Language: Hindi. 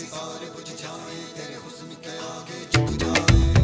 सितारे बुझ जाए तेरे हुस्न के आगे झुक जाए।